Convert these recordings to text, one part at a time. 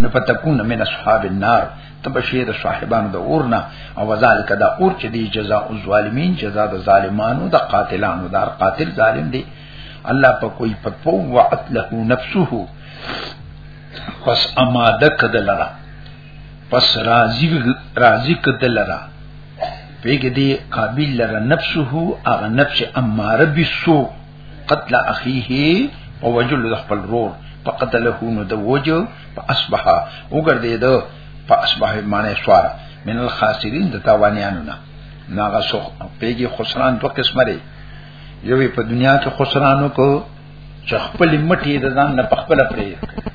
نفتكون من اصحاب النار تبشیر صاحبان د اورنا او ذالک دا اور چې دی جزاء الظالمین جزاء د ظالمانو د قاتلانو دا قاتل ظالم دی الله په کوئی پتو وعت له نفسه پس اماده کدلرا پس راضی راضی کدلرا پیګ دی قابل لره نفسه اغه نفس اماره بسو قتل اخیه او وجل د خپل رور فقتله نو د وجو فاصبح وګرځي دو فاصبح معنی سوار من الخاسرین د تاوانیانو نه ناغه سو پیږي خسران دوه قسمه لري یوې په دنیا کې خسرانو کو چې خپل مټي د ځان نه په خپل پرې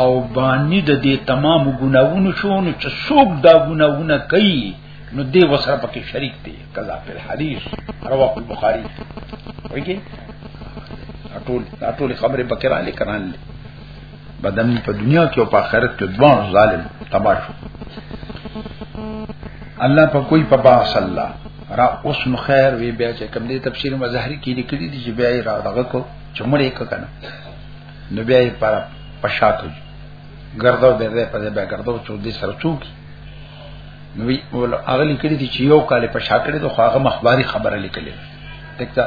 او باندې د دې تمام ګناوونو شونه چې څوک دا ګناونه کوي نو دې وسره پکې شریک دی کذا په حدیث رواه البخاری وایي ټول ټول خبره پکې را لیکران بدن په دنیا کې او په آخرت کې دوه ظالم تباہ شو الله په کوئی په با صلی الله را اوس نو خیر وی بیا چې کوم دې تفسیر مظهری کې لیکلي دي چې بیا یې را دغه کو چمړې کنه نو بیا یې پر پښاتو ګرځو به دې په دې به ګرځو چې دې سره څوک نو وی ول هغه لیکلي چې یو کال په شاکړې د خواغه مخباري خبره لیکلې دکته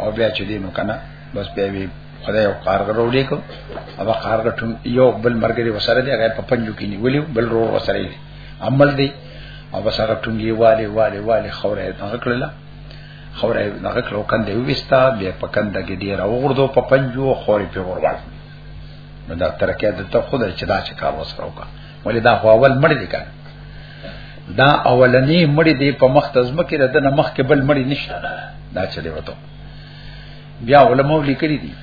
او بیا چې دې نو کنه بس بیا وی خدای او کارګر وروړي کو او کارګر ټم یو بل مرګري وسره دی هغه په پنجو کې نیولې بل رو وسره دی عمل دی او بس هغه ټنګي والي والي والي خوره هغه کړل خوره دغه کلو کندې وستا بیا په کنده کې ډیر اوردو په پنجو خورې په ورواړ نو دا ترکه د ته خدای چې دا چې کار وسره وکړه ولې دا خو اول مړ دي کنه دا اولنې مړ دي په مخ تزم کې د نه مخ کې بل مړ نشته دا چې دی وته بیا علماء لیکلي دي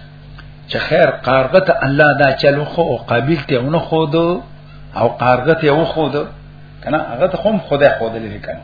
چې خیر قارغه ته الله دا چلو خو او قابل ته ونه خود او قارغه ته و خود کنه هغه ته هم خدای خود لري کنه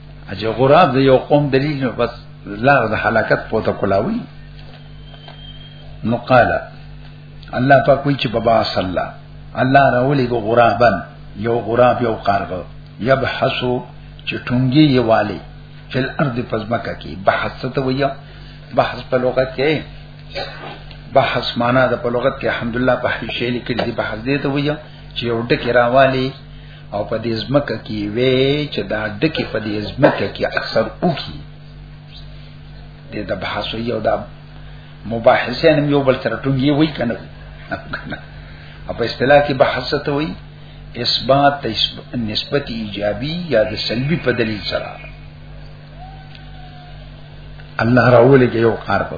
اجه غراب د یو قوم دلیل نو بس لار د حلاکت پوته کولاوي نو قال الله پاک وی چې بابا صلی الله الله راولې ګو غرابن یو غراب یو قارغه یبحثو چې ټونګي یې والي فل ارض پزماکه کې بحث ته ویا بحث په لغت کې بحث معنا د په لغت کې الحمدلله په هیڅ شی لیکل دي بحث دې ته ویا چې یو ډکی راوالی او په دې ځمکه کې وې چې دا ډکی په دې ځمکه کې اکثر اوږي د د بحثو یو دا مباحثه نم یو بل سره ټونګي وای کنه په اصطلاح کې بحث ته وای اثبات نسبت ایجابي یا د سلبي په دلیل سره الله راولې یو کار په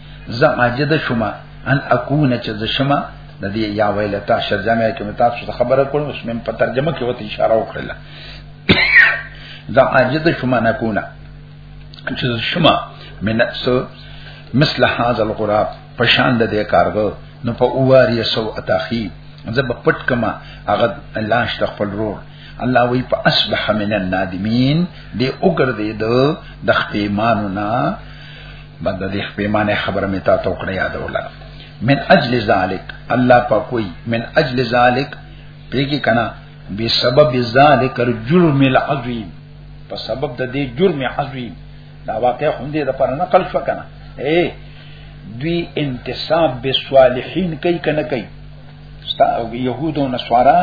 زه عاجز شوم ان اكون چې زه شمه د دې یا ویلتا شرجمه کې متاب څه خبره کول اوس مې په ترجمه کې وته اشاره وکړل دا عاجز شما نکونه چې شما من سو مثل هذا الغراب پشان د دې کارګو نو په اواری سو اتاخی زب پټ کما هغه الله شتخفل رور الله وی په اصبح من النادمین دی وګرځید د خپېمانو نه بعد د دې پیمانه خبره مې تا ته کړې یاد ولا من اجل ذالک الله پاکوي من اجل ذالک پیګی کنا به سبب ذالک الجرم العظیم په سبب د دې جرم عظیم دا واقع خوندې د پر نقل شو کنا اے دوی انتصاب به صالحین کوي کنه کوي ستا يهود او نصارا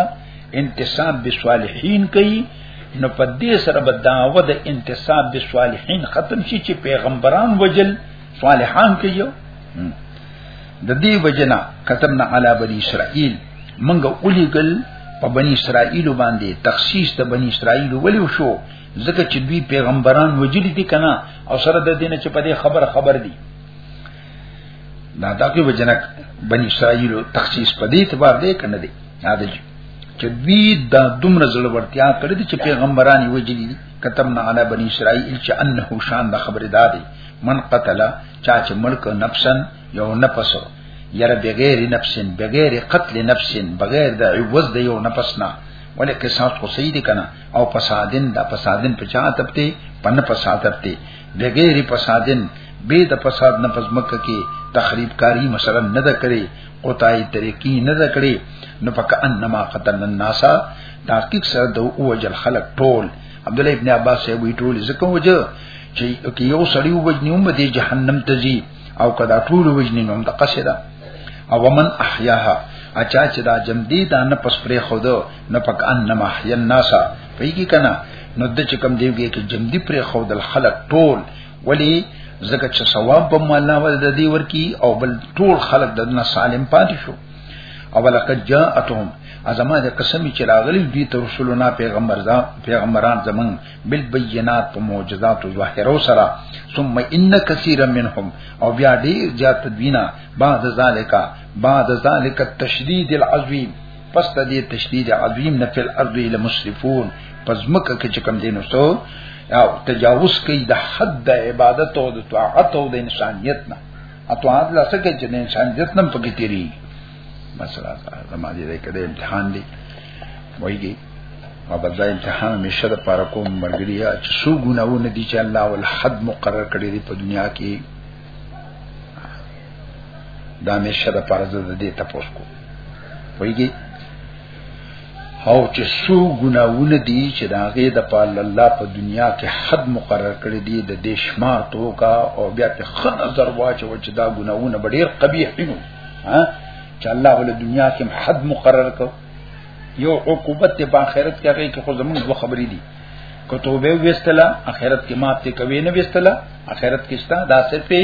انتساب بالصالحین کوي نو په دې سره به داوه د انتساب بالصالحین ختم شي چې پیغمبران وجل صالحان کوي د دې وجنا كتبنا علی بنی اسرائیل منګه اولیګل په بنی اسرائیل باندې تخصیص د بنی اسرائیل ولی شو ځکه چې دوی پیغمبران وجلی دي کنه او سره د دینه چې په دې خبر خبر دي دا تاکي بجنک بني اسرائیل تخصیص په دې اعتبار دی کنه دی یاد شي چې دوی دا دومره زړه ورتیا کړې دي چې پیغمبران یې وجلی دي کتمنا علی بنی اسرائیل چې انه شان د خبره دادې من قتل چا چې ملک نفسن یو نفس یره بغیر نفسن بغیر قتل نفسن بغیر د عوض د یو نفس نه ولکه ساس خو صحیح دي کنه او فسادن دا فسادن په چا تپته پن فساد تپته بغیر فسادن به د فساد نه پزمک کې تخریب کاری مثلا نه ده کړې او تای طریقې نه ده کړې نو پک انما قتل الناس تحقیق سره د اوجل خلق ټول عبد الله ابن عباس یې وی ټول زکه وجه چې یو سړی وجنی هم د جهنم ته ځي او کدا ټول وجنی هم د قصدا او من احیاها اچا چې دا جمدی دا نه پس پرې خود نه پک انما احیا الناس پیږي کنه نو د چې کم دیږي کې جمدی پر خو د خلق ټول ولی زکه چې ثواب په مولا ول د دې ورکی او بل ټول خلق د نه سالم پات شو او لقد جاءتهم ازما د قسم چې راغلی دوی تر رسولنا پیغمبر دا پیغمبران زمون بل بینات په معجزات او ظاهرو سره ثم ان کثیرا منهم او بیا دې زیات دوینا بعد ذالک بعد ذالک التشدید العظیم پس د دې تشدید عظیم نه فل ارض اله مسرفون پس مکه کې کوم دینو سو او تجاوز کوي د حد د عبادت او د طاعت او د انسانیت نه اطاعت لا څه کې چې د انسانیت نم پکې تیری مثلا زما دې کده امتحان دی وایي او بل دا امتحان همیشه د پاره کوم مرګریا چې سو ګناونه دي چې الله ول حد مقرر کړی دی په دنیا کې دا مشه د فرض د دې تپوس کو ویږي او چې سو ګناونه دي چې دا غي د پال الله په دنیا کې حد مقرر کړی دی د دې شمار توکا او بیا په خن نظر واچو چې دا ګناونه ډېر قبیح دي ها چې الله ول دنیا کې حد مقرر کړ یو عقوبت په آخرت کې هغه کې خو زمونږ دوه خبرې دي کتوبه وستلا اخرت کې مات ته کوي نه وستلا اخرت کې ستا دا سپه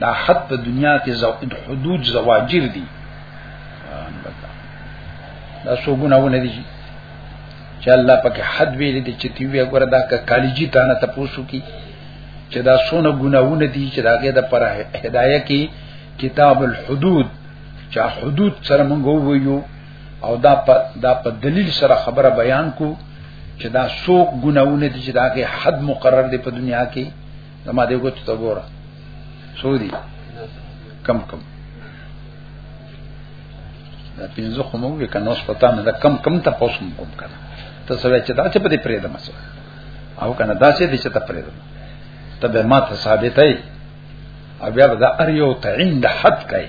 دا حد په دنیا کې زوید حدود زواجر دي دا څو ګناونه دي چې الله پاک حد ویل دي چې تی وی غره دا کالجی تا نه تاسو کی چې دا سونه ګناونه دي چې داګه د پر هدايه کې کتاب الحدود چې حدود سره مونږ ویو او دا په دا په دلیل سره خبره بیان کو چې دا سو ګناونه دي چې دا کې حد مقرر دی په دنیا کې زما دې ګوت ته ګوره سودی کم کم دا پینځه خو مو وی کنه اوس پتا نه دا کم کم ته پوسم کوم کنه ته سوي چې دا چې په دې پرې ده مسله او کنه دا چې دې چې ته پرې ده ته به ما ته ثابتای او بیا به دا ار یو تعین د حد کوي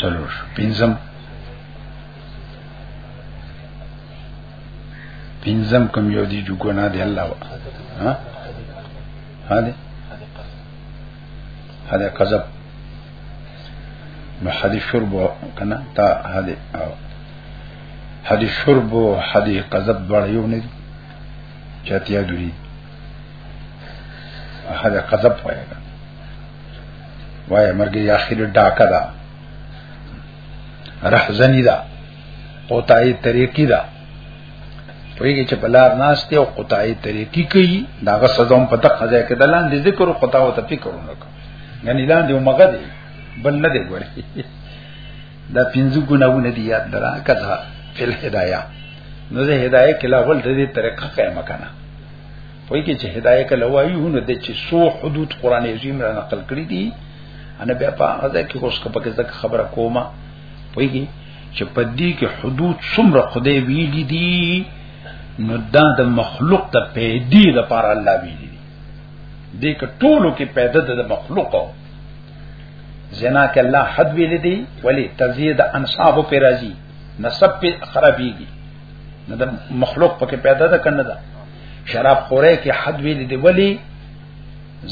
سلور شو پنځم پنځم کوم یو دی جو ګنا دی الله وا ها ها دی هذا قذب نو حدی شرب کنه تا هذه او حدی شرب او حدی قذب دواړه یو نه دي چاتیا دوی هغه قذب وایي وایي مرګ یې اخر ډاکا ده رحزنی ده قطعی طریقی ده ویږي چې بلار ناشته او قطعی طریقی کوي داغه سزاوم په دغه ځای کې دلان دي ذکر او قطع او تفکر ونکړه غنی لاندې ومغه دي بل نه دی ګوري دا پنځه ګناونه دي یاد درا کړه فل هدايا نو زه هدايه کلا ول دې طریقه قائم کنا وای کې چې هدايه کله وایي هونه د چې سو حدود قران عظیم را نقل کړی دي انا بیا په هغه کې اوس کپکه ځکه خبره کومه وای کې چې په دې کې حدود څومره خدای ویلي دي نو دا د مخلوق ته پیدې د پر الله ویلي دي دې کې ټولو کې پیدا د مخلوق او زنا کې الله حد ویلي دي ولی تزيد انصاب پر راضي نسب پر خرابيږي نه د مخلوق پکې پیدا ده کنه ده شراب خورې کې حد ویل دی ولی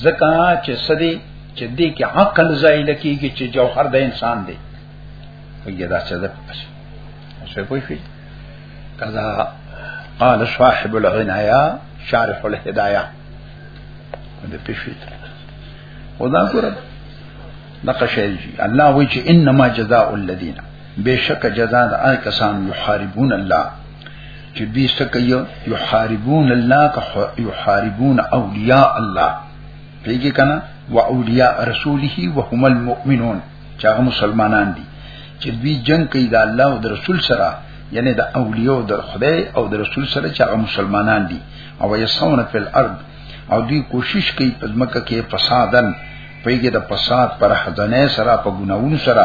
زکه چې سدي چې دې کې عقل زایل کیږي چې جوهر د انسان دی وګیا دا څه ده پښه څه پوي فی کذا قال صاحب العنایا شارح الهدايه دې پښه خدا ګره نقشه الله وی چې انما جزاء الذين بشک جزاء د هغه کسان یحاربون الله چې دوی څه کوي یحاربون الله که یحاربون اولیاء الله پیږي کنه و اولیاء رسوله وهم المؤمنون چې هغه مسلمانان دي چې دوی جنگ کوي د الله او د رسول سره یعنی د اولیاء د خدای او د رسول سره چې هغه مسلمانان دي او یسون فی الارض او دوی کوشش کوي په ځمکه کې فسادن پیږي د فساد پر حزنه سره په ګناوونو سره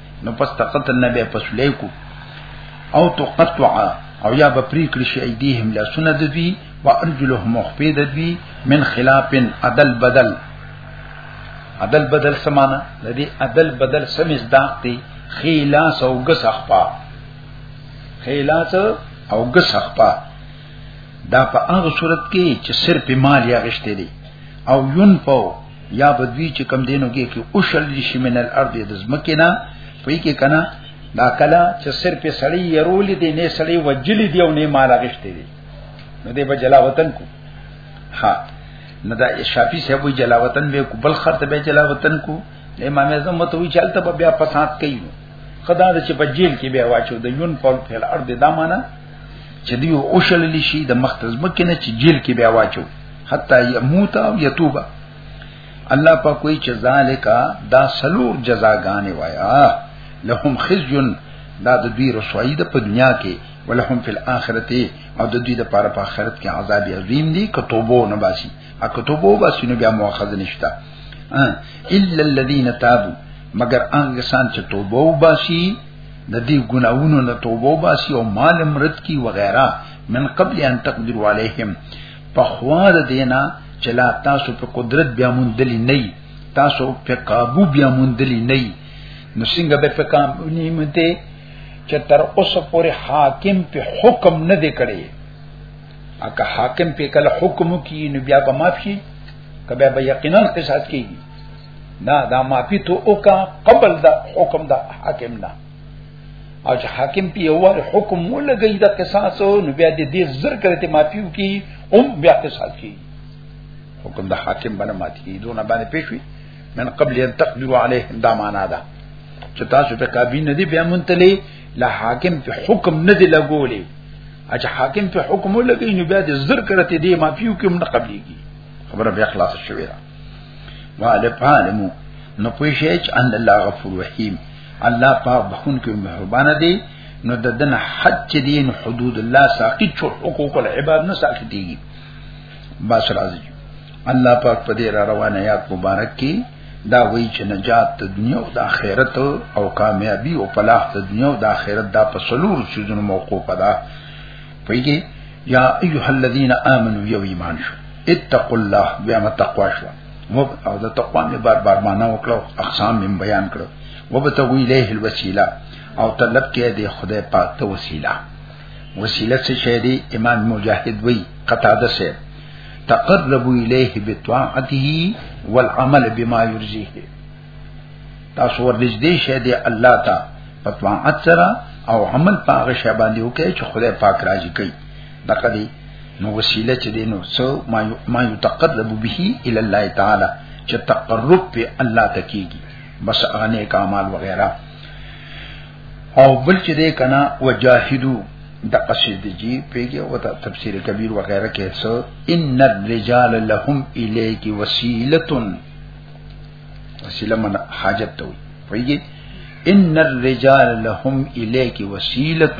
نو پس تقت النبي پس لیکو او تقطع او یا به پری کړی شي ایدیهم لا سنت دوی و ارجلهم مخفید دوی من خلاف عدل بدل عدل بدل سمانا لدی عدل بدل سم مصداق دی خلاص او غس اخپا خلاص او غس اخپا دا په هغه صورت کې چې صرف مال یا غشته دي او ينفو یا بدوی چې کم دینو کې کې او شل شي من الارض د زمکه نه پي کې کنه دا کلا چې سر په سړی يرول دي نه سړی وجل دي او نه مال غشته دي نو دې به جلا وطن کو ها نه دا شافی صاحب جلا وطن به کو بل خرته به جلا وطن کو امام اعظم مت وی چلته به بیا پسات کوي خدا د چې په جیل کې بیا واچو د یون پول په الارض دا معنا چې دی او شل لشي د مختزمکه نه چې جیل کې بیا واچو حتا يموت او يتوب الله په کوئی چې ذالک دا سلور جزاګانې وایا لهم خزي دا د دوی رسوایی ده په دنیا کې ولهم فی الاخرته او د دوی لپاره په آخرت کې عذاب عظیم دی کتوبو نه باسي ا کتوبو باسي نو بیا مؤاخذه نشته الا الذين تابوا مگر هغه سان چې توبه وباسي د دې ګناوونو نه توبه وباسي او مال مرد کی وغیرہ من قبل ان تقدر علیهم په خوا د دینا چې لا تاسو په قدرت بیا مونږ دلی نه تاسو په قابو بیا مونږ دلی نه نو څنګه به په کام نیمته چې تر اوسه پورې حاکم په حکم نه دی کړی اګه حاکم په کله حکم کی نو بیا به معاف شي کبه به یقینا قصاص کیږي نه دا معافی تو او کا قبل دا حکم دا حاکم نه او چې حاکم په یو وار حکم ولګي د قصاص نو بیا دې دې زر کړته مافیو کی هم بیا قصاص کی حکم د حاکم باندې ماتی کی دونه باندې پېښوي من قبل ان تقدروا عليه دا معنا ده چې تاسو په کابین نه دی بیا مونتلې لا حاکم په حکم نه دی لګولې اچھا حاکم په حکم ولګي نو بیا دې زر کړته دې مافیو کی هم نه قبليږي خبره بیا خلاص شوې ده وعلى فعلمو نو پوښیچ ان الله غفور رحیم الله پاک بخون کې مهربان دی نو د دنه حد چې دین حدود الله ساقط شو حقوق العباد نه ساقطيږي بس راځي الله پاک په دې را روانه یاد مبارک کی دا وی چې نجات د دنیا او د آخرت او کامیابی او فلاح د دنیا او د آخرت دا په سلور سيزونو موقوف ده پیږي یا ایها الذین آمنو یو ایمان شو اتقوا الله بیا متقوا شو مب او د تقوا می بار بار معنا وکړو اقسام می بیان کړو وبتغوا الیه الوسیله او طلب کې دی خدای پاک ته وسیله وسیله څه شی دی امام مجاهد وی قطاده سه تقرب الیه بطاعته والعمل بما یرضیه تاسو ورنږدې شه دی الله ته په طاعت سره او عمل پاغه شه باندې وکړي چې خدای پاک راضي کوي دغه دی نو وسیله چې دینو سو ما ما یتقرب به الی الله تعالی چې تقرب په الله ته کیږي بس هغه نیک اعمال وغیرہ او بل چې دې کنا وجاهدو د قصید جی پیګه او تفسیر کبیر وغیرہ کې سو ان الرجال لهم الیک وسیله وسیله من حاجت ته وي ان الرجال لهم الیک وسیله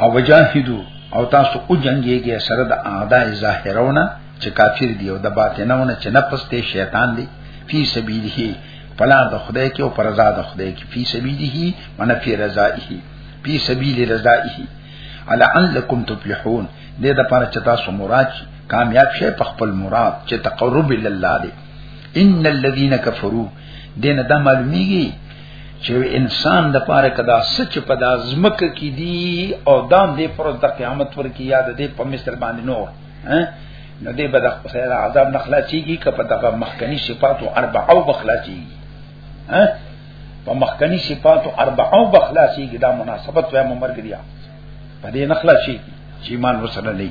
او وجاهدو او تاسو او جنگيږي سره د اعداء ظاهرونه چې کافر دی او د باطنونه چې نفس ته شیطان دی فی سبیله پلا د خدای کې او پر رضا د خدای کې فی سبیله من فی رضائه فی سبیل رضائه لعلکم تفلحون دې د پاره چې تاسو مراد کامیاب شئ په خپل مراد چې تقرب الی الله دی ان الذين كفروا دین دا معلومیږي چې انسان د پاره کدا سچ په د ازمکه کې دی او دام دې پر د قیامت پر کې یاد دې په مثال باندې نو نو دې به د خیر عذاب نخلاصيږي کپه دغه مخکنی صفات او اربعه او بخلاصيږي ها په مخکنی صفات او اربعه او بخلاصيږي دا مناسبت وای ممر کړیا په دې نخلاصيږي چې ایمان وسره نه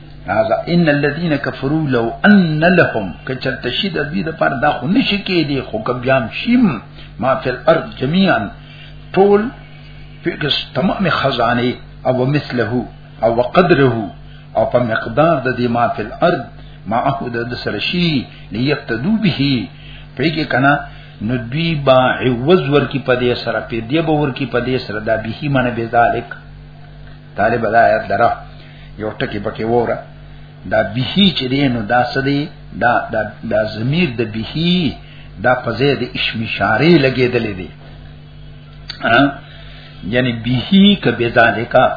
هذا ان الذين كفروا لو ان لهم کچرت شید دوی د پر دا خو نشی کې دي خو کبيام شیم ما فی الارض جميعا طول فکس تمام خزانه او مثله او قدره او په مقدار د دې ما فی الارض ما اخو د سره شی لیقتدو به پیګه کنا نو دوی با عوض ورکی په دې سره په دې به ورکی په دې سره دا به معنی به ذالک طالب دا آیات درا یو ټکی پکې وره دا بهی چې دینو دا سدي دا دا دا ضمیر د بهی دا پزې د اسم اشاره لګېدلې دي ها یعنی بهی کبه ذالکا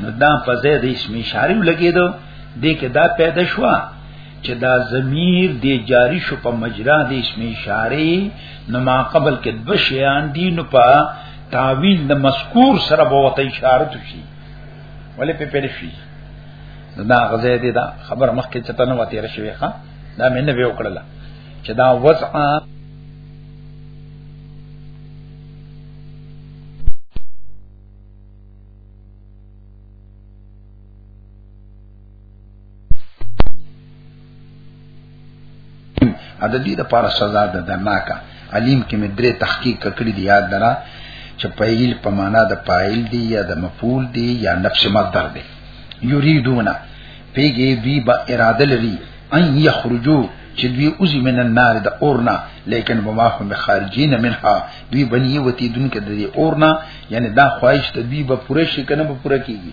نو دا پزې د اسم اشاره لګېدو دې کې دا پیدا شوه چې دا ضمیر دی جاری شو په مجرا د اسم اشاره نو ما قبل کې دو شیان دی نو په تعویل د مذکور سره به وته اشاره شي ولې په پیل شي دا غزه دی دا خبر مخکې چته نه وته رشوي ښا دا مې نه به وکړله چې دا وضع ا د دې لپاره سزا ده درناکه علیم کې مې درې تحقیق کړی دی یاد درا چې فاعل په معنا د فاعل دی یا د مفعول دی یا نفس مصدر دی یریدونا پیګې دوی با اراده لري ان یخرجو چې دوی اوزی من النار د اورنا لیکن بما هم خارجین منها دوی بنی وتی دن کې د اورنا یعنی دا خواهش ته دوی به پوره شي کنه به پوره کیږي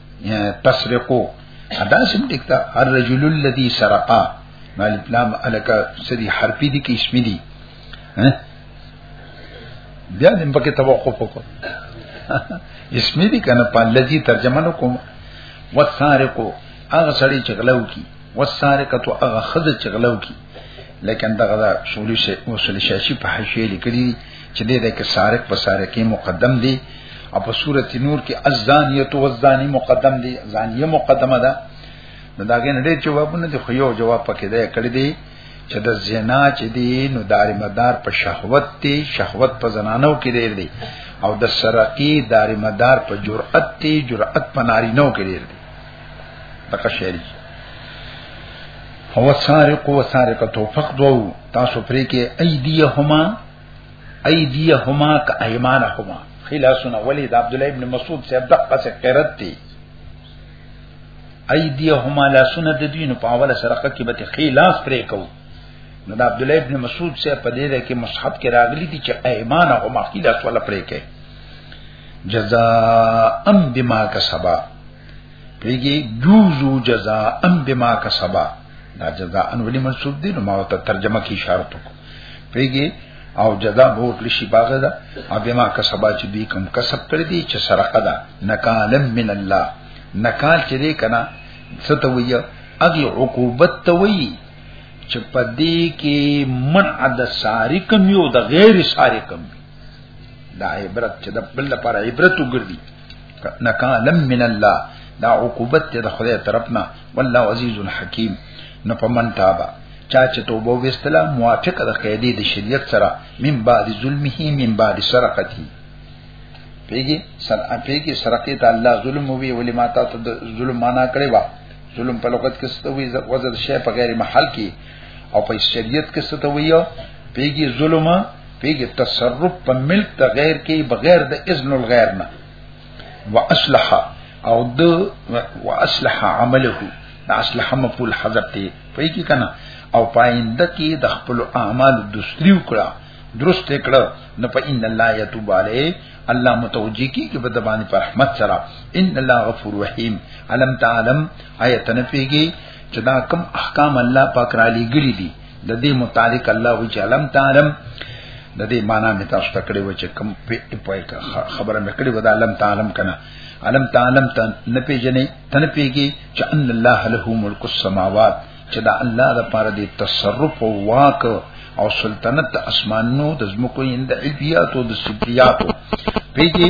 تسرقو ادا سم دکتا الرجل الذي سرقا مال پلام الکا سری حرفی دی کی اسمی دی بیا دم پکې توقف وکړو اسمی دی کنه په لذي ترجمه نکوم وسارقو هغه سړی چې غلو کی وسارقه تو هغه خزه چې غلو کی لیکن دغه دا شولی شي او شولی شي په حاشیه لیکلي چې دې د کې سارق په سارقې مقدم دی او په سورۃ نور کې الزانیه او الزانی مقدم دی زانیه مقدمه ده نو دا غن ډېر جوابونه دي خو یو جواب پکې دی کړی دی چې د زنا چې دی نو دار مدار په شهوت دی شهوت په زنانو کې ډېر دی او د سرقې دار مدار په جرأت دی جرأت په نارینو کې ډېر دی دغه شعر هو سارق و سارقه توفق دو تاسو پرې کې ايديهما ايديهما ک ايمانهما خلاصونه ولي د عبد الله ابن مسعود صاحب دغه څه قرت دي ايديهما لا سنه د دین په اوله سرقه کې به خلاص پرې کو نو د عبد الله ابن مسعود صاحب په دې کې مصحف کې راغلي دي چې ايمانهما خلاص ولا پرې کې جزاء بما کسبا پیږي جوزو جزاء ام بما کسبا دا جزاء ان ولي منسوب دي نو ما ته ترجمه کی اشاره وکړه پیږي او جزاء به ورکړي شي باغ دا او بما کسبا چې دوی کم کسب کړی دي چې سرقه ده نکالم من الله نکال چې دې کنا ستوي اغي عقوبت توي چې پدې کې منع د ساری کم یو د غیر ساری کم دا عبرت چې د بل لپاره عبرت وګرځي نکالم من الله دا عقوبت ته د خدای طرفنا والله عزیز حکیم نو په من تابا چا چې توبه وستله موافق د قیدې د شریعت سره من بعد ظلمه من بعد سرقته پیګي سر پیګي سرقه ته الله ظلم وی ولی ما ته ظلم معنا کړی وا ظلم په لغت کې څه وی وزد شی په غیر محل کې او په شریعت کې څه وی پیګي ظلم پیګه تصرف په ملک ته غیر کې بغیر د اذن الغیر نه واصلح او د واصلح عمله دا اصلح مفعول حذف دی پیګه کنه او پاینده کې د خپل اعمال دوسری وکړه درست کړه نه په ان الله یتوب علی الله متوجی کی کې بد باندې پر رحمت سره ان الله غفور رحیم علم تعلم آیت نه پیږي چې دا کم احکام الله پاک را لګری دي د دې متعلق الله وی چې علم تعلم د دې معنا مې تاسو ته کړې و چې کم په خبره مې کړې و دا علم تعلم کنه علم تعلم ته نه پیژنې تنه پیږي چې ان الله له ملک السماوات چې دا الله د پاره دې تصرف او واک او سلطنت اسمانونو د زمکو اند علبیات او د سبریات پیږي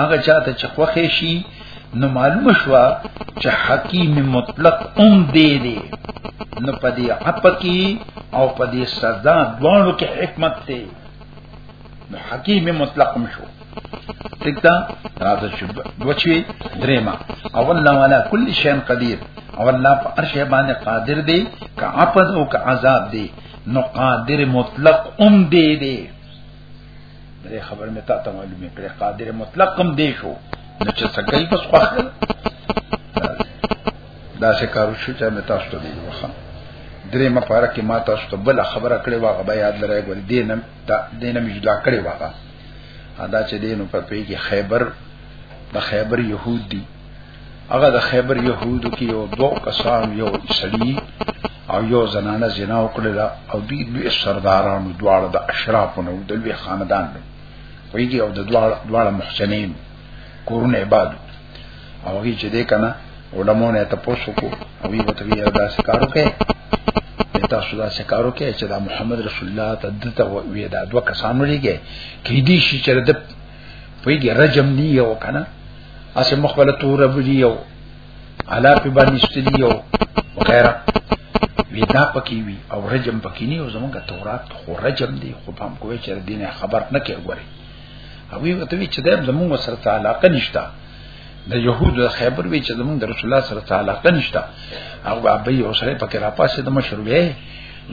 هغه چاته چې خوخه شي نو معلوم شو چې حکیم مطلق هم دی دی نو په دې اپکی او په دې سزا دوانو کې حکمت دی نو حکیم مطلق هم شو تکتا راځه شو دوچوي درېما او الله والا کل شی قدیر او الله په هر شی باندې قادر دی که عفو او که عذاب دی نو قادر مطلق هم دی دی دې خبر مې تا ته معلومه کړې قادر مطلق کم دی شو نو چې سکای پس خوښ دا څه کارو شو چې مې تاسو ته دی وخه درې مپاره کې ما تاسو ته بل خبره کړې واغه بیا یاد لرای ګل دینم تا دینم جدا کړې واغه ادا چې دینو په پیګه خیبر د خیبر يهود دي هغه د خیبر يهودو کې یو دوه کسان یو سړي او یو زنانه زنا وکړه او دوی لوی سردارانو دواړه د اشرافو نو د لوی خاندان نو ویږي او د دواړه دواړه محسنین کورونه عباد او هیڅ دې کنه علماء نه تاسو کو او یو ته یې دا سکارو کې تاسو دا سکارو کې چې دا محمد رسول الله تدته وې دا دوه کسانو لري کې دي شي چې د ویګي رجم دی یو کنه اسه مخبل تور بلی یو علا په باندې ستدی یو وغیرہ ودا پکې وی او رجم پکې نه یو زمونږه تورات خو رجم دی خو پام کوی چې دینه خبر نه کې وره او وی وته چې دیم زمونږ سره تعلق نشته د يهودو خیبر وی چې زمونږ رسول الله سره تعلق نشته او ابي او سره پکې را پاسه د مشروع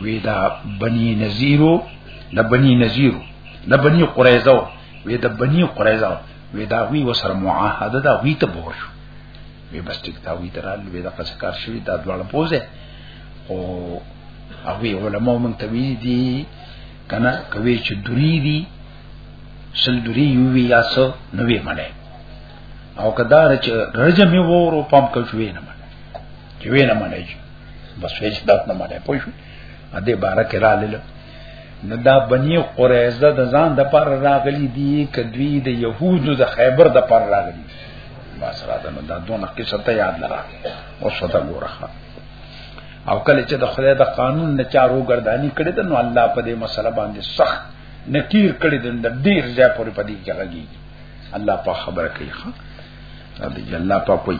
وی دا بني نذیرو د بني نذیرو د بنی قریظه وی د بنی قریظه وی دا وی وسره معاهده دا وی ته بور شو وی بس ټیک دا وی ترال وی دا قصه کار شوی دا دواړه پوزه او او وی علماء مونږ ته وی دي کنه کوي چې دوری دي سل دوری یو وی یاسو نو وی منه او کدا رچ رجم یو ورو پم کوي نه منه چې وی نه منه بس وی چې دا نه منه پوه شو ا دې بارکه را لاله نو دا بنی قریظه د ځان د پر راغلی دی کدوی د يهودو د خیبر د پر راغلی بس را ده نو دا دونه قصه ته یاد لرا او صدا ګوره او کله چې د خدای د قانون نه چارو ګردانی کړی ته نو الله په دې مسله باندې سخت نکیر کړی د ډیر ځای پورې پدې کېږي الله په خبره کوي ها الله په کوي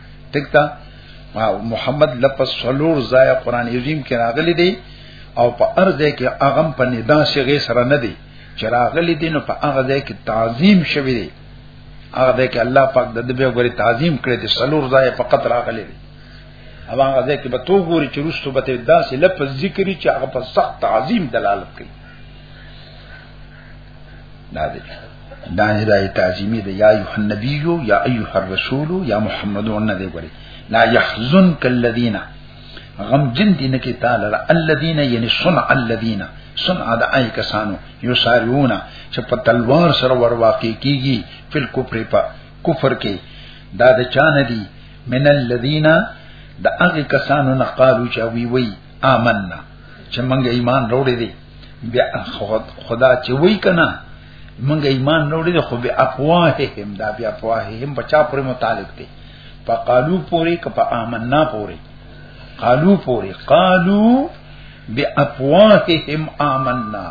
تکتا محمد لپس سلور ځای قران عظیم کې راغلي دي او په ارزه کې اغم په ندا شغه سره نه دي چې راغلي دي نو په هغه ځای کې تعظیم شوی دی هغه ځای کې الله پاک د دې غوري تعظیم کړی دی سلور ځای فقط راغلي دي هغه هغه ځای کې به تو ګوري چې رسو به داسې لپس ذکرې چې هغه په سخت تعظیم دلالت کوي دا دی دا هدايه تعظیمی دی یا ایه النبی یا ایه الرسول یا محمد ورنه دی ګوري لا يحزنك الذين غم جن دي نکي تعالی الذين یعنی صنع الذين صنع د آی کسانو یسارعون چې په تلوار سره ور واقع کیږي فل کفر په کفر کې دا د چان دي من الذين د هغه کسانو نه قالو چې وی وی آمنا چې موږ ایمان وروړي دي بیا خدا چې وای کنه مونږ ایمان نوړي خو به افواههم دا بیا افواههم بچا پر متعلق دي فقالو پوری کپا آمنا پوری قالو پوری قالو بی افواههم آمنا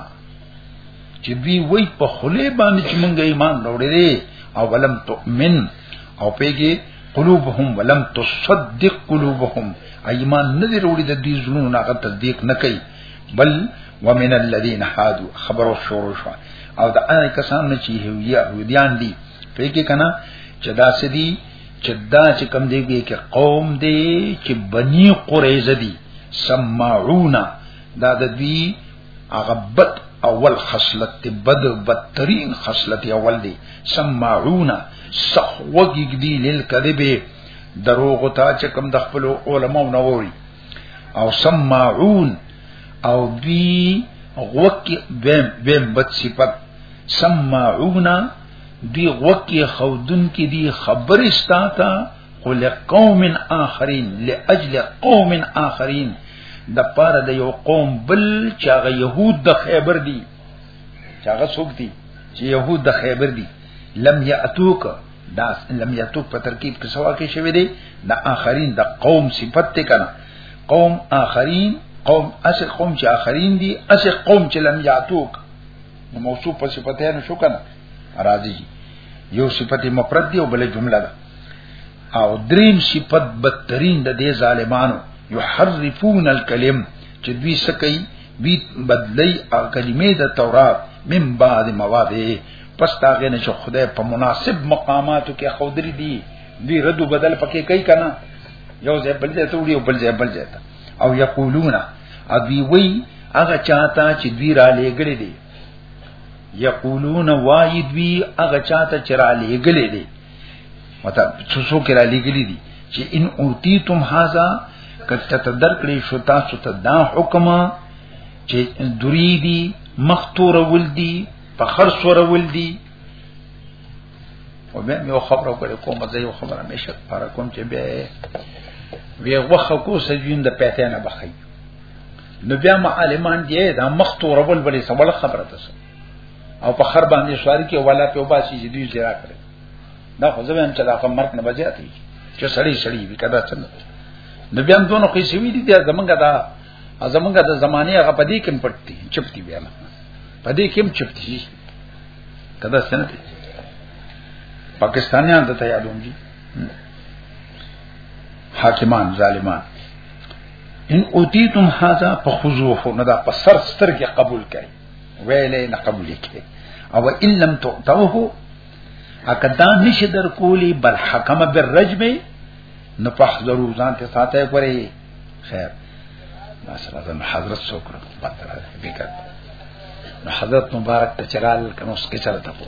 چې بی وای په خله باندې چې مونږ ایمان نوړي دي او ولم تؤمن او پیګي قلوبهم ولم تصدق قلوبهم ایمان نه دی وروړي د دې زړونو نه تصدیق نه کوي بل ومن الذين هادو خبرو شروع شو او دا ان کسان نه چی هویا هودیان دی په کې کنا چې دا سدي چې دا چې کم دی کې قوم دی چې بنی قریظه دی سمعونا دا د دوی اغبت اول خصلت بد بدترین خصلت اول دی سمعونا سخوږي دی لیل کذبه دروغ تا چې کم د خپل علماو نوري او سماعون او دی غوکی بیم بیم بد صفت سماعون دی غوکی خودن کی دی خبر استا تا قل قوم آخرین لأجل قوم آخرین د پاره د یو قوم بل چې هغه يهود د خیبر دي چې هغه څوک دي چې يهود د خیبر دي لم یاتوک دا لم یتوب په ترکیب کې سوا کې شوی دی دا آخرین دا قوم صفت ته کنا قوم آخرین قوم اس قوم چې آخرین دي اس قوم چې لم یاتوک نو موصوف په صفته نه شو کنا راضی یو صفت مفرد دی او بل جمله ده او دریم صفت بدترین د دې ظالمانو یحرفون الکلم چې دوی سکی وی بدلی او کلمې د تورات من بعد مواده پس دا غنه چې خدای په مناسب مقاماتو کې خودري دي دی ردو بدل پکې کوي کنه یو ځای بل ځای ته وړي او بل ځای بل ځای ته او یقولون ابي وی هغه چاته چې دوی را لېګلې دي یقولون وای دوی هغه چاته چې را لېګلې دي مطلب څو څو کې را لېګلې دي چې ان اوتی تم هاذا کته تدر کړی شو تاسو ته دا حکم چې دوری دي مختور ول دي په خر سره ول دي او بیا یو خبره کړې کوم زه یو خبره مشه پر کوم چې بیا وی وخه کو سجین د پته نه بخی نو بیا معلمان دی دا مخ تورول بلې سوال خبره ده او په خر باندې سواری کې ولا په باسي چې دوی زیرا کړې دا خو زموږ چې دا مرګ نه بځاتې چې سړی سړی وی کدا څنګه نو بیا هم دونه قصې وی دي دا زمونږه دا زمونږ د زمانه هغه پدې کې پټ دي چپ دي بیا پدې کې چپ دي کدا څنګه دي پاکستانیان ته یادوم دي حاکمان ظالمان ان اوتیتم هذا فخذوه نه دا په سر ستر کې قبول کړي ویلې نه قبول کړي او ان لم تعطوه اکدا نشدر کولی بل حکم بالرجم نو فخذرو ځان ته ساته کوي خیر مثلا د حضرت سوکړه پاتره بیکړه نو حضرت مبارک ته چرال کنه اوس کې چلته کو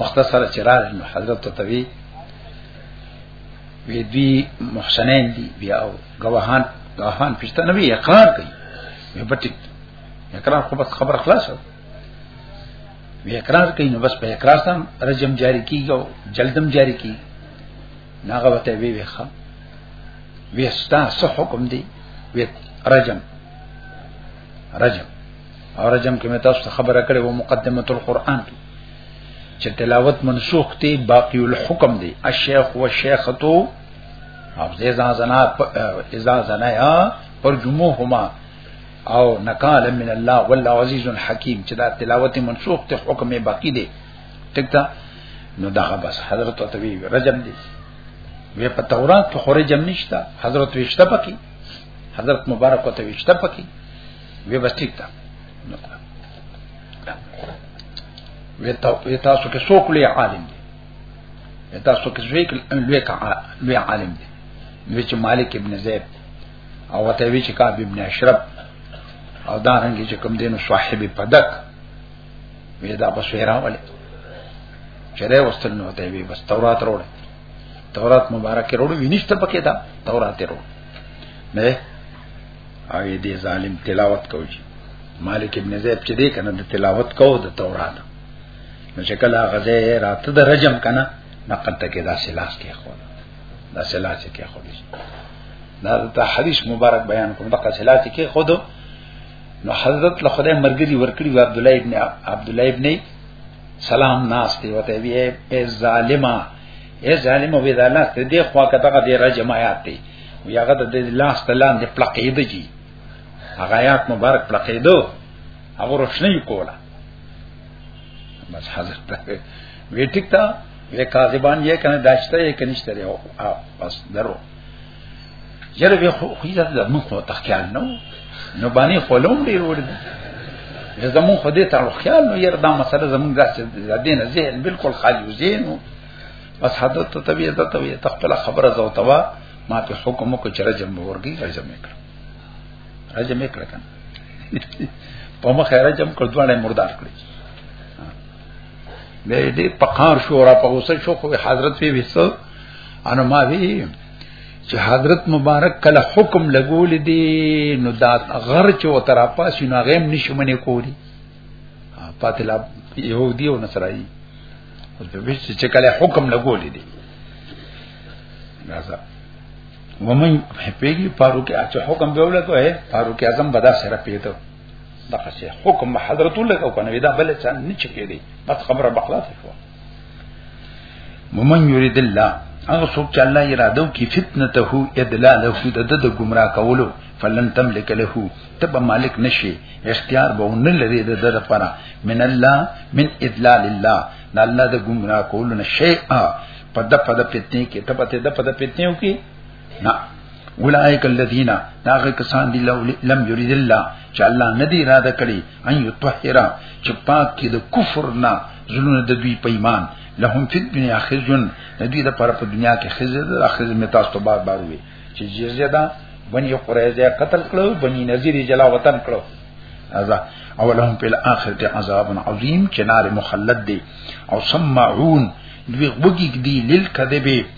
مختصر چرال نو حضرت ته وی وی دی محسنین دی بیا او گواهان گواهان پښته نه وی اقرار کوي وی بټی اقرار خو بس خبر خلاص وی اقرار کوي نو بس په اقرار سم رجم جاری کیږي او جلدم جاری کیږي ناغه وته وی وی خا ویستا سو حکم دی ویت رجم رجم او رجم کې مې تاسو خبره کړې وو مقدمه القرآن کې چې تلاوت منسوخ دی باقی الحکم دی الشیخ و شیختو او اذا زنا اذا زنا یا پر جمعهما او نقال من الله والله عزیز حکیم چې دا تلاوت منسوخ ته حکم باقی دی ټکتا نو دا بس حضرت توی رجم دی وی په تورات کې خورې جمع نشته حضرت وشته پکې حضرت مبارک ته وشته پکې وی بس ټیک ده وی تاسو کې څوک لوی عالم دی وی تاسو کې څوک لوی لوی عالم دی وی چې مالک ابن زید او ته وی چې کعب ابن اشرف او دا رنګ چې کوم دینو صاحب پدک وی دا بس ویرا ولې چې دا وستل نو ته وی بس تورات وروړ تورات مبارک وروړ وینشته پکې دا تورات وروړ نه او دې ظالم تلاوت کوي مالک ابن زید چې دې کنه د تلاوت کو د تورات نو چې کله غزه راته د رجم کنه نقد تکي دا سلاس کې خو دا سلاس کې خو دې دا د حدیث مبارک بیان کوم دا سلاس کې خو نو حضرت له خدای مرګري ورکړي عبد الله ابن عبد الله ابن سلام ناس دی وته وی په ظالما اے ظالم وی دا لاس دې خوا کته غ دې رجم آیات دی وی هغه د لاس تلان دې پلقید جی هغه آیات مبارک پلقیدو هغه روشنی کولا بس حاضر ته وی ټیک تا وی کاذبان یې کنه داشته یې کنيشته او بس درو یره به خو خو یې د موږ خو تخیان نو نو باندې خلوم ډیر ور دي زمون خو دې ته خیال نو یره دا مسله زمون داسې د دین ذهن بالکل خالی وزینو بس حضرت ته طبيعه ته طبيعه تخپل خبره زو توا ما په حکم کو چر جمع ورګي رجم کړ رجم کړ کنه په مخه رجم کړ دوه مردار کړی مې دې پقار شو را په غوسه شو خو حضرت وی وسو انا ما وی چې حضرت مبارک کله حکم لګول دي نو دا غر چې و تر پاس نو غیم نشمنه کولی پاتې لا يهودي او نصرایي او په ویش چې کله حکم لګول دي راځه ومن پیګي فاروق اعظم حکم به ولته فاروق اعظم بدا سره پیته دغه څه حکم حضرت الله کو کنه دا بل څه نه چي کېږي بس خبره بخلاص شو ممن یرید الله هغه څوک چې الله اراده کوي فتنه ته هو ادلاله د د گمراه کولو فلن تملک له تب مالک نشي اختیار به ون لري د د لپاره من الله من ادلال الله نه الله د گمراه کولو نشي په د په د فتنه کې ته په د په د فتنه کې نه اولائک الذین داغه کسان دی لم یرید الله چې الله نه دی اراده کړی ان یطهرا چې پاک کې د کفر نه زلون د دوی په ایمان لهم فی الدنیا خزن د دوی د پر په دنیا کې خزر د اخر می تاسو ته بار بار وی چې جزیه دا بنی قریظه قتل کړو بنی نذیر جلا وطن کړو ازا او لهم فی الاخرته عذاب عظیم چې نار مخلد دی او سمعون دوی وګی دی لیل کذبه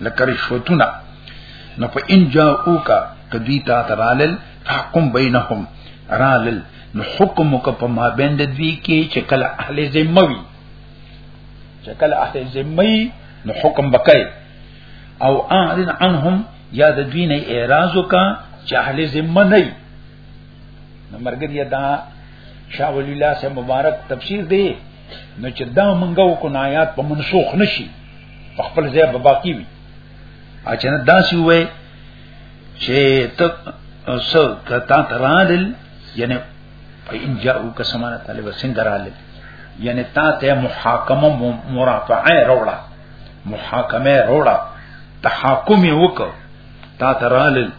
لکه رشوتونه نو په ان جاءوکا کدی تا ترالل تحکم بینهم رالل نو حکم وک په ما بند دوی کې چې کله اهل ذمہ وي چې کله اهل ذمہ نو حکم بکای او اعلن عنهم یا د دوی نه اعتراض وکا چې اهل ذمہ نه نو مرګ دی دا شاه ولی الله سے مبارک تفسیر دی نو چې دا منګو کو نایات په منسوخ نشي په خپل ځای به باقی وي اچنه داسې وې چې ته سو کتا ترالل یعنی ان جاءو کسمانه طالب څنګه رالل یعنی تا ته محاکمه مرافعه وروړه محاکمه وروړه تحاکم وکړه تا ترالل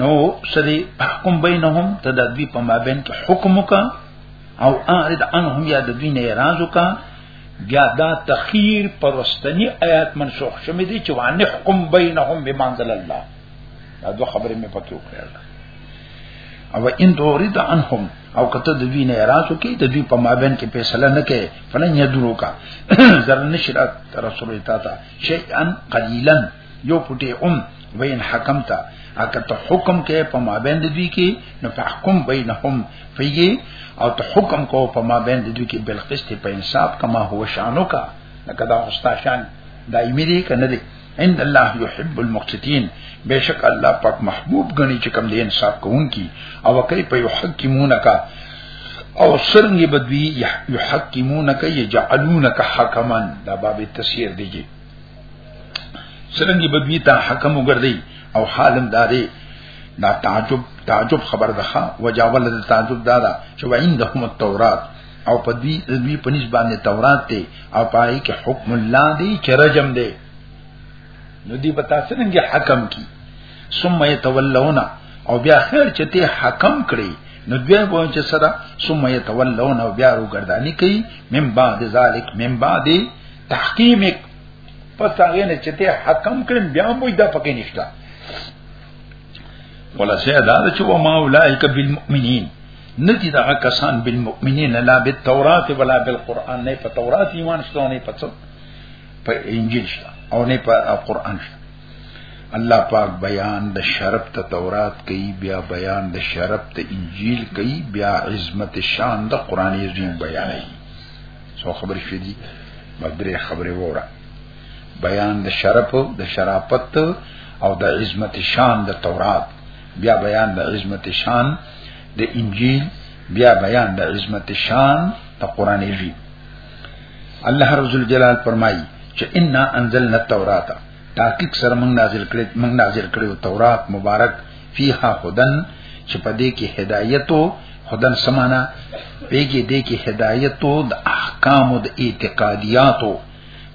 نو سری احکم بینهم تدبی په مابین کې حکم وکړه او اعرض عنهم یا د دین اعراض وکا بیا دا تخیر پرستنی آیات منسوخ شوه دي چې وانه حکم بینهم بمنزل الله دا دوه خبرې مې پکې وکړل او ان تورید عنهم او کته د دوی نه راځو کې د دوی په مابین کې فیصله نه کې فلن یدرو کا زر نشرات رسول الله تعالی شیئا قلیلا یو پټي ام وین حکمتا اګه ته حکم کې په ما باندې دوی کې نو فحکم بینهم فیه او ته حکم کو په ما باندې دوی کې بل قسط په انصاف کما هو شانو کا لکه دا خوستا شان دایمي دی کنه دی ان الله يحب المقسطين بشک الله پاک محبوب غني چې کوم دی انصاف کوونکی او کوي په يحکمونک او سرنګي بدوی يحکمونک يجعلونک حکما دا باب تفسیر دیږي سرنګي بدوی ته حکم وګرځي او حالم داري دا تعجب تعجب خبر ده وجاول د تعجب دارا چې وعندهم التورات او په دې دوی په نسبت باندې تورات ته او پای کې حکم الله دی چې رجم دی نو دی پتا څنګه حکم کی ثم يتولون او بیا خیر چې ته حکم کړی نو دوی به چې سره ثم يتولون او بیا وګرځانی کوي من بعد ذلک من بعد تحکیم پس هغه نه چې ته حکم کړم بیا مو دا پکې نشته ولا سیدا چې و ما اولائک بالمؤمنین ندی دا کسان بالمؤمنین لا بالتورات ولا بالقران نه په تورات ایمان شته نه په څه په انجیل شته او نه په قران شته الله پاک بیان د شرف ته تورات کوي بیا بیان د شرف ته انجیل کوي بیا عظمت شان د قران عظیم بیانوي څو خبرې شې دي مګرې خبرې وره بیان د شرف د شرافت او د عظمت شان د تورات بیا بیان د عظمت شان د انجیل بیا بیان د عظمت شان د قران عزیز الله رب الجلال فرمایي چې انا انزلنا التوراۃ تحقیق سره موږ نازل کړی موږ نازل کړی تورات مبارک فیها هدن چې په دې کې هدایت او هدن سمانا پیګه دې کې هدایت او د احکام او د اعتقادیات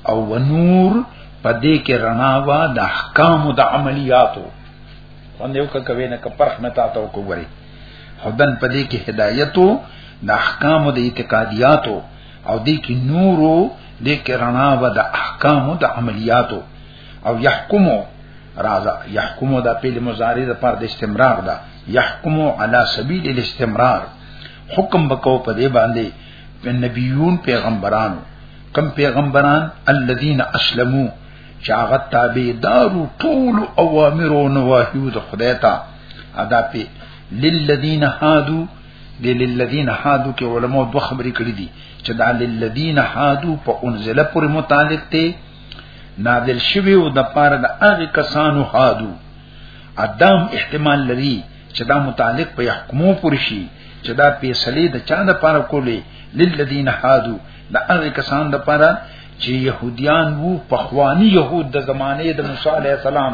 او ونور په دې کې رڼا وا د احکام او د عملیات باندې یو کوي نه کپرخ نه تا ته وګوري هدن په دې کې هدایت او د احکام او د اعتقادیات او دې کې نور دې کې رڼا و د احکام د عملیاتو او يحكمو راځه يحكمو د پیل مضارع د پر د استمرار ده يحكمو على سبيل الاستمرار حکم بکاو په دې باندې نبيون پیغمبرانو کم پیغمبران الذين اسلموا چاغه تابع دارو ټول اوامر او نواهیو د خدای ته ادا پی للذین هادو د للذین هادو کې علماء دوه خبرې کړې دي چې دا للذین هادو په انزل پورې متعلق دی نازل شوی او د پاره د هغه کسانو هادو ادم احتمال لري چې دا متعلق په حکمو پورې شي چې دا پیسلې د چا د پاره کولې للذین هادو د هغه کسانو د پاره چې يهوديان وو په خواني يهود د زمانه د موسی عليه السلام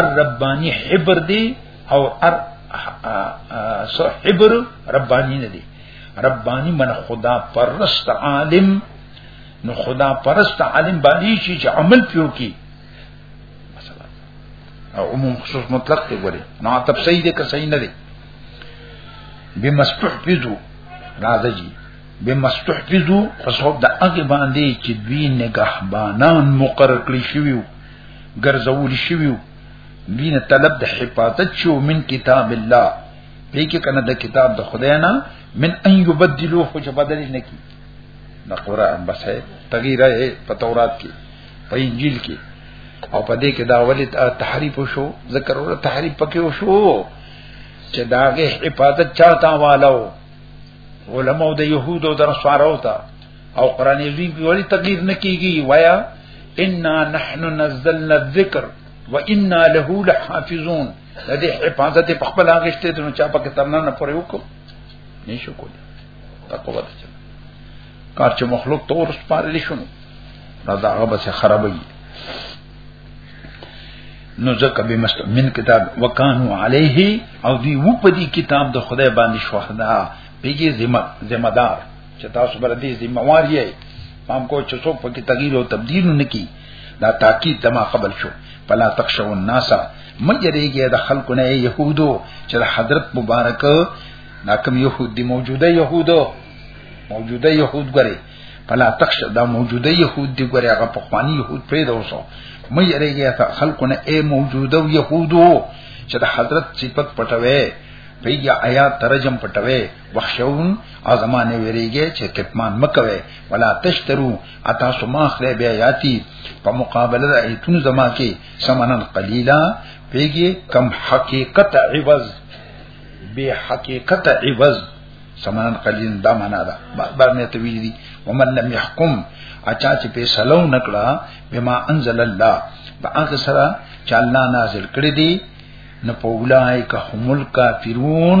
الربانی حبر دی او ار سو حبر ربانی نه دی ربانی من خدا پرست عالم نو خدا پرست عالم باندې شي چې عمل پیو کی مثلا او عموم خصوص مطلق دی وره نو تب صحیح دی که صحیح نه دی بمستحفظو راځي جی بمستحفظو فسوب د هغه باندې چې دوی نگهبانان مقرر کړی شوی ګرځول شوی دین طلب د حفاظت شو من کتاب الله دې کې کنه د کتاب د خدای نه من ان یبدلو خو چې بدل نه کی د قران بس ہے تغییر ہے په تورات کې په انجیل کې او په دې کې دا ولې تحریف شو ذکر ور تحریف پکې وشو چې داغه حفاظت چاته والو علماء د يهودو د نصارو ته او قران عظیم کې ولی تغییر نکېږي وایا انا نحن نزلنا الذکر وانا له لحافظون د دې حفاظت په خپل هغه شته چې چا په کتاب نه پورې وکړو نشو کولی تقوا ته چل کار چې مخلوق ته ورس پارل شنو دا هغه به خرابوي نو زکه به مست من کتاب وکانو علیه او دی و په دې کتاب د خدای باندې شهدا پیږي ذمہ ذمہ دار چې تاسو بر دې ذمہ وار یې پام کو چې څوک پکې تغییر او تبديل نه کی دا تاکید دما قبل شو فلا تخشوا الناس مجریږي د خلکو نه يهودو چې د حضرت مبارک دا کوم يهود دي موجوده يهودو موجوده يهود غره فلا تخش دا موجوده يهود دي غره هغه په خواني يهود پیدا وسو مجریږي د خلکو نه اي موجوده يهودو چې د حضرت صفت پټوي پیګه آیات ترجم پټوي وخشون او زمانه ویریږي چې کتمان مکوي ولا تشترو اتا سما خره بیا یاتی په مقابله د ایتونو زما کې سمنن قلیلا پیږي کم حقیقت عوض به حقیقت عوض سمنن قلیل دا معنا ده بعد نه تویل دي ومن لم يحكم اچا چې په سلو نکړه بما انزل الله دا هغه سره چې الله نازل کړی دی نو په اولای کا همل کافرون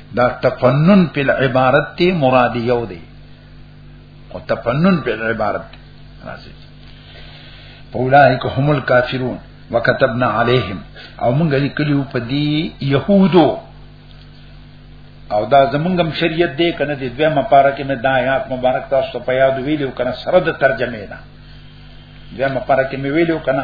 دا تفنن په عبارت ته مراد یو دی او تفنن په عبارت راځي اولائک هم الکافرون وکتبنا علیہم او مونږ لیکلیو په دی یهودو او دا زمونږم شریعت دی کنه د دوه مبارکه مې دا آیات مبارک تاسو په یاد ویلو کنه سره د ترجمه ده دوه مبارکه مې ویلو کنه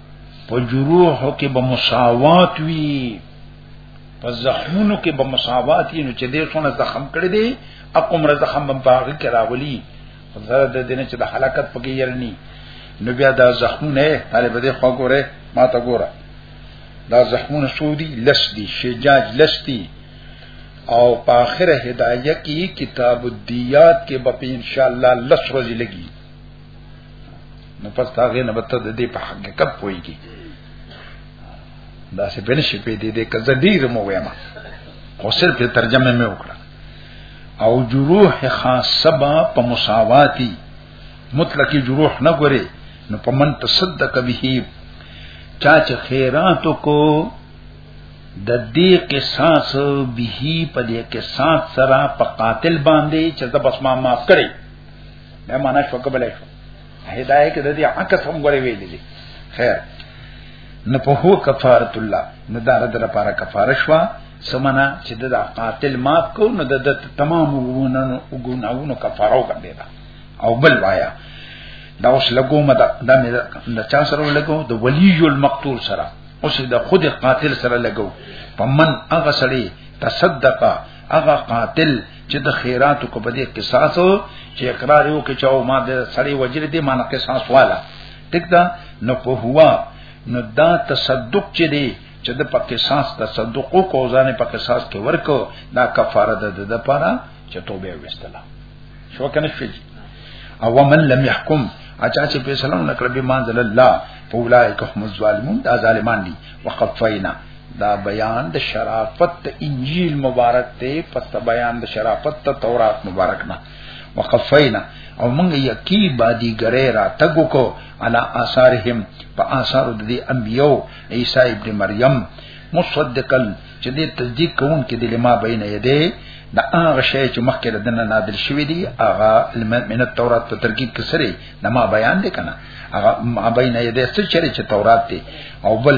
په جروح کې به مساوات وي په زخمونو کې به مساوات وي نو چې دې څونه زخم کړی دی اقوم رزخم بم باغی کراولی زړه د دینه چې د حلاکت پکې یلنی نو بیا دا زخمونه هله به دې خو ګوره ما ته ګوره دا زخمونه سودی لس دی شجاج لس دی او په اخره هدايه کې کتاب الدیات کې به ان شاء الله لس ورځې لګي نو پس دا غي نه بته د دې په حقیقت پويږي دا څه بل شي په دې دې کزه ډیر مو ویما خو صرف ترجمه مې وکړه او جروح خاصه با په مساواتی مطلقی جروح نه ګوري نو په من تصدق به چا چې خیرات کو د دې قصاص به په دې قصاص سره په قاتل باندې چې د بسما معاف کړي دا معنا شو کبلای شو هدايه کې د دې عکس هم غوړې ویل دي خیر نه په هو کفاره الله نه دا رد لپاره کفاره شو سمنا چې د قاتل مات کو نو د تمام وګونو وګونو کفاره وکړي دا او بل وایا دا اوس لګو مدا دا مې د چا سره لګو د ولی المقتول سره اوس د خود قاتل سره لګو پمن هغه سړی تصدقه هغه قاتل چې د خیرات کو په دې قصاص چې اقرار یو کې چاو ما د سړی وجر دې ما نه قصاص والا ټیک دا نو په هوا نو دا تصدق چې دی چې د په قصاص تصدق او کوزانه په قصاص کې ورکو دا کفاره ده د لپاره چې توبه وستله شو کنه شي او من لم يحكم اچا چې په سلام نکړه به مان ذل الله فولائک هم الظالمون دا ظالمان دي وقفینا دا بیان د شرافت د انجیل مبارک ته پس بیان د شرافت د تورات مبارک نه وقفینا او موږ یقین بادی ګره را تګو کو علا آثارهم په آثار د دې انبیو عیسی ابن مریم مصدقل چې دې تصدیق کوون کې د لما بین یده دا هغه شی چې مخکې د دنه نادل شوی دی هغه من التورات په ترکیب کې سره نما بیان دی کنه هغه ما بین یده څه چې تورات دی او بل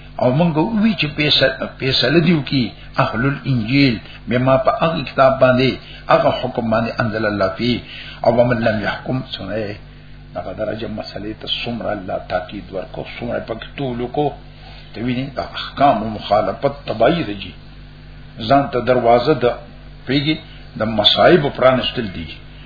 او مونږ وی چې فیصله دیو کی اهل الانجیل بما په هغه کتاب باندې هغه حکم باندې انزل الله فی او ومن لم يحكم سنه دغه درجه مسلې ته څومره الله تاکید ورکو څومره پکې ټول کو ته ویني د احکام مخالفت تبعی رجی ځان ته دروازه د پیګي د مصائب پرانستل دي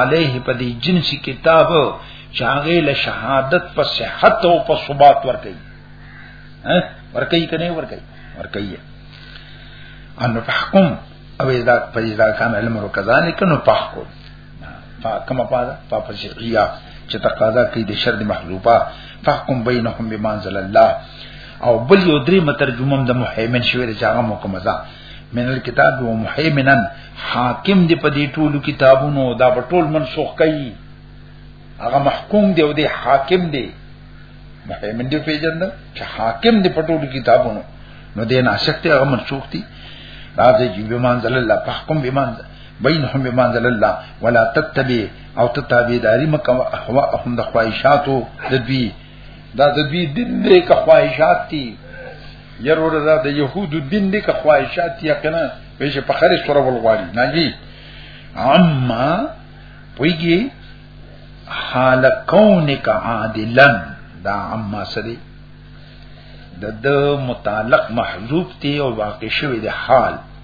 علیه په دې جنسي کتاب چاغې له شهادت په صحت او په ثبات ورکړي ها ورکړي کنه ورکړي ورکړي ان فحکم او اذا فاذا كان الامر كذلك نو فحکم کما پادا پاپسیعیا چې تقاضا کوي د شرط محذوبه فحکم بینهم بما انزل الله او بل یو درې مترجمم د محیمن شوی د چاغه محکمه من الكتاب ومحيمنا حاکم دی په دې ټولو کتابونو دا په ټول منسوخ کوي هغه محکوم دی او دی حاکم دی محیمن دی پیجن چې حاکم دی په ټولو کتابونو نو دې ناشک ته هغه منسوخ دي راځي چې بمان ذل الله فحكم بمان بينهم بمان ذل الله ولا تتبع او تتابع داري مکه احوا هم د خواهشاتو د دوی دا د دوی دین دی که خواهشات دي یرور دا د يهودو دین دی که خواهشات دي کنه ویش په خره سره ولغواړي نه جی اما پویږي حال کونک عادلن دا اما سری د د متعلق محذوب تی او واقع شوی د حال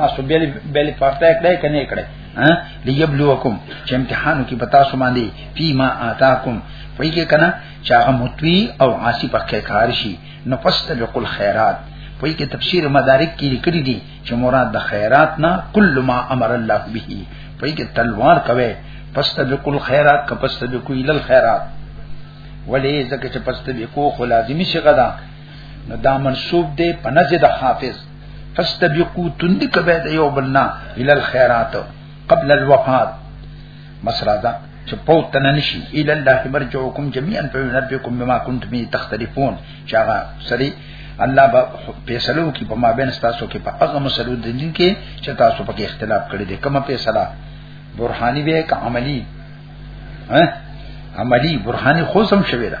تاسو بیل بیل پرته کړه کنه کړه ها لیبلوکم چې امتحانو کې پتا سو باندې فيما آتاکم پای کې کنه چې هغه متوی او عاصی په کې کار شي نو فاستبقوا الخيرات پای کې تفسیر مدارک کې لیکلي دي چې مراد د خیرات نه کل ما امر الله به پای کې تلوار کوي فاستبقوا الخيرات کپستبقوا الى الخيرات ولې ځکه چې فاستبقوا خو لازمي شګه ده نو دا منسوب دی په نزد د حافظ فاستبقوا تند کبه د یو بلنا ال الخيرات قبل الوفات مسرا دا چې په تنه نشي ال الله مرجوکم جميعا فينبئكم بما كنتم تختلفون چاغه سری الله به فیصلو کې په مابین تاسو کې په هغه مسلو د دین کې چې تاسو په کې اختلاف کړی دی کومه فیصله برهانی به ک عملی ها عملی برهانی خو سم شوی دا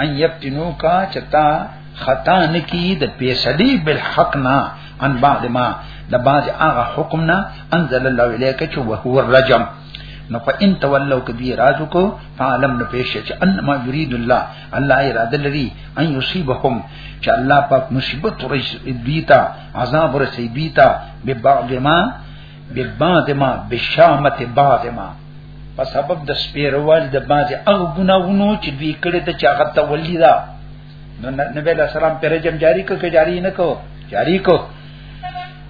ان یفتنو کا چتا خطا نکی د پیسلی بالحق نا ان بعد ما د بعد هغه حکم نا انزل الله الیک چې وهو الرجم نو فإن تولوا کدی راجو کو فعلم نو پیش چې انما یرید الله الله اراده لري ان یصيبهم چې الله پاک مصیبت ورس دیتا عذاب ورس دیتا به بعد ما به بعد ما بشامت بعد ما په سبب د سپیروال د باندې هغه ګناوونو چې دوی کړی د چاغه تولی دا نو نبی له سلام پر جمع جاری کو کې جاری نه کو جاری کو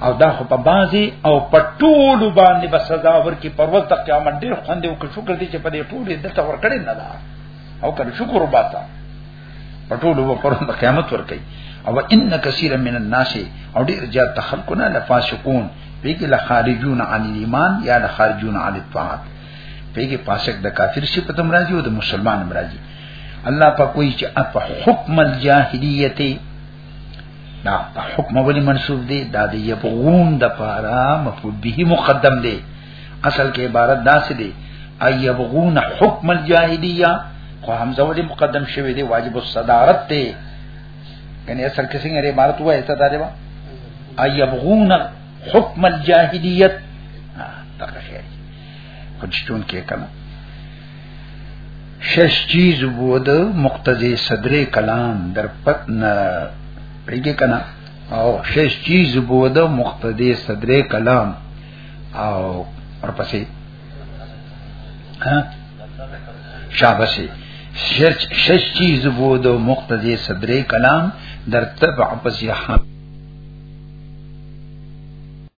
او دا خو په بازي او په ټول باندې بس سزا ورکي پر وخت قیامت ډیر خوندې او شکر دي چې په دې ټول دلته ورکړي نه دا او کله شکر وباسه په ټولو په پرم په قیامت ور کوي او ان کثیر من الناس او ډیر زیات خلقونه لفاسقون پیګه لخارجون عن الايمان یا لخارجون عن الطاعات پیګه فاسق د کافر شي په تم راځي او د مسلمان راځي الله په کوئی چې اپ حکم الجاهلیت دا حکم ولی منسوب دی دا د یبغون د پاره مفعول به مقدم دی اصل کې عبارت داسې دی ايبغون حکم الجاهليه خو حمزه ولې مقدم شوی دی واجب الصدارت دی یعنی اصل کې څنګه عبارت وایي ته دا دی ايبغون حکم الجاهلیت دا خیر خو چون کې کنه شش چیز وو د مقتضی صدر کلام در پت نه پیګه کنا او شش چیز وو د مقتضی صدر کلام او ورپسې ها شابسي شش شش چیز بود و مقتضی صدر کلام در تبع پسیحان